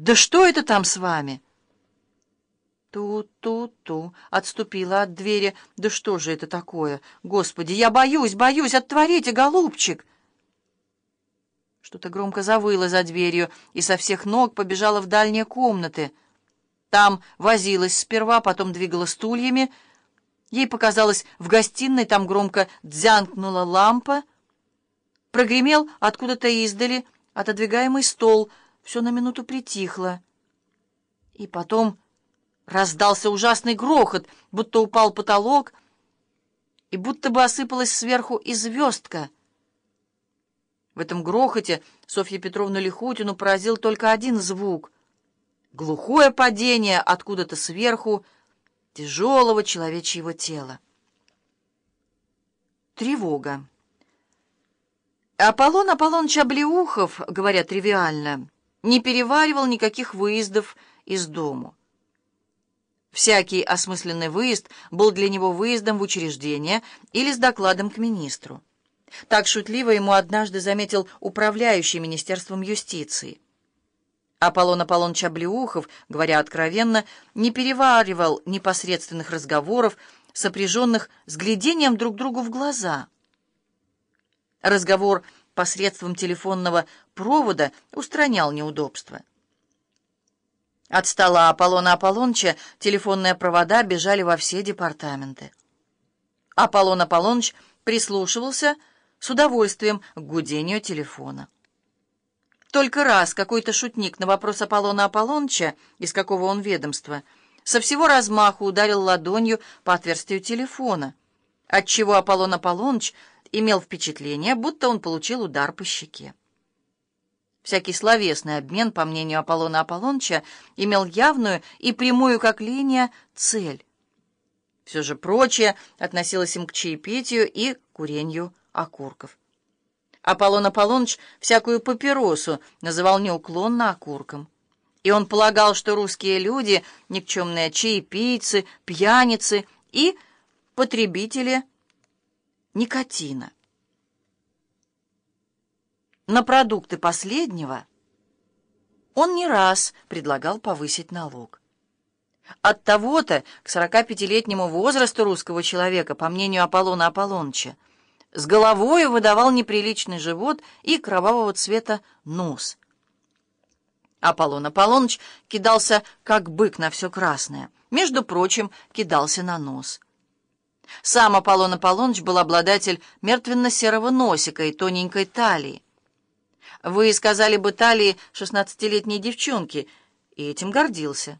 «Да что это там с вами?» Ту-ту-ту, отступила от двери. «Да что же это такое? Господи, я боюсь, боюсь, отворите, голубчик!» Что-то громко завыло за дверью и со всех ног побежала в дальние комнаты. Там возилась сперва, потом двигала стульями. Ей показалось, в гостиной там громко дзянкнула лампа. Прогремел откуда-то издали отодвигаемый стол. Все на минуту притихло. И потом раздался ужасный грохот, будто упал потолок, и будто бы осыпалась сверху и звездка. В этом грохоте Софью Петровну Лихутину поразил только один звук — глухое падение откуда-то сверху тяжелого человечьего тела. Тревога. Аполлон Аполлоныч Облеухов, говоря тривиально, не переваривал никаких выездов из дому. Всякий осмысленный выезд был для него выездом в учреждение или с докладом к министру. Так шутливо ему однажды заметил управляющий Министерством юстиции. Аполлон Аполлоныч Облеухов, говоря откровенно, не переваривал непосредственных разговоров, сопряженных с глядением друг другу в глаза. Разговор посредством телефонного провода устранял неудобства. От стола Аполлона Аполлоныча телефонные провода бежали во все департаменты. Аполлон Аполлоныч прислушивался с удовольствием к гудению телефона. Только раз какой-то шутник на вопрос Аполлона Аполлоныча, из какого он ведомства, со всего размаху ударил ладонью по отверстию телефона, отчего Аполлон Аполлоныч имел впечатление, будто он получил удар по щеке. Всякий словесный обмен, по мнению Аполлона Аполлоныча, имел явную и прямую, как линия, цель. Все же прочее относилось им к чаепитию и курению окурков. Аполлон Аполлоныч всякую папиросу называл неуклонно окурком. И он полагал, что русские люди — никчемные чаепийцы, пьяницы и потребители никотина. На продукты последнего он не раз предлагал повысить налог. От того-то к 45-летнему возрасту русского человека, по мнению Аполлона Аполлоныча, с головой выдавал неприличный живот и кровавого цвета нос. Аполлон Аполлоныч кидался, как бык на все красное. Между прочим, кидался на нос. Сам Аполлон Аполлоныч был обладатель мертвенно-серого носика и тоненькой талии. Вы сказали бы талии шестнадцатилетней девчонки, и этим гордился.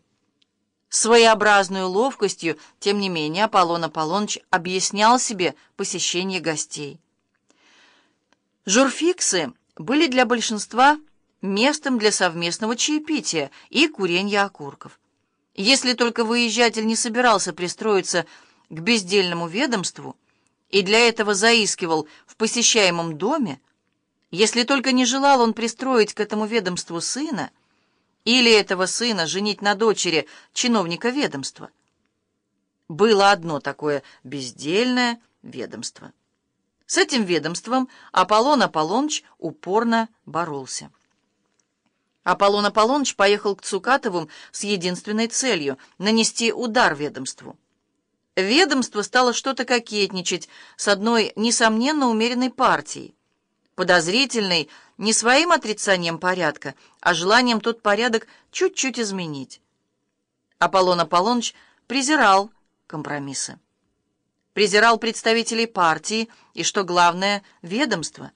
Своеобразную ловкостью, тем не менее, Аполлон Аполлоныч объяснял себе посещение гостей. Журфиксы были для большинства местом для совместного чаепития и курения окурков. Если только выезжатель не собирался пристроиться к бездельному ведомству и для этого заискивал в посещаемом доме, если только не желал он пристроить к этому ведомству сына, или этого сына женить на дочери чиновника ведомства. Было одно такое бездельное ведомство. С этим ведомством Аполлон Аполлоныч упорно боролся. Аполлон Аполлоныч поехал к Цукатовым с единственной целью — нанести удар ведомству. Ведомство стало что-то кокетничать с одной, несомненно, умеренной партией, подозрительной, не своим отрицанием порядка, а желанием тот порядок чуть-чуть изменить. Аполлон Аполлоныч презирал компромиссы. Презирал представителей партии и, что главное, ведомства.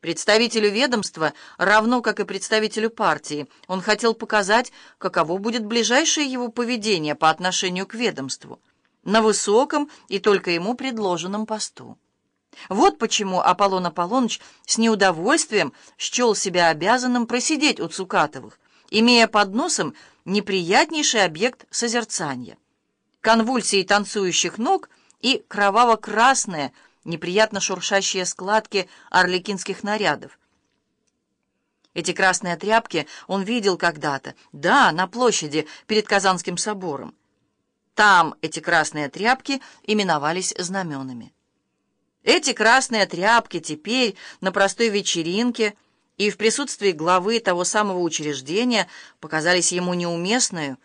Представителю ведомства, равно как и представителю партии, он хотел показать, каково будет ближайшее его поведение по отношению к ведомству, на высоком и только ему предложенном посту. Вот почему Аполлон Аполлоныч с неудовольствием счел себя обязанным просидеть у Цукатовых, имея под носом неприятнейший объект созерцания. Конвульсии танцующих ног и кроваво-красные, неприятно шуршащие складки орликинских нарядов. Эти красные тряпки он видел когда-то, да, на площади перед Казанским собором. Там эти красные тряпки именовались знаменами. Эти красные тряпки теперь на простой вечеринке и в присутствии главы того самого учреждения показались ему неуместную,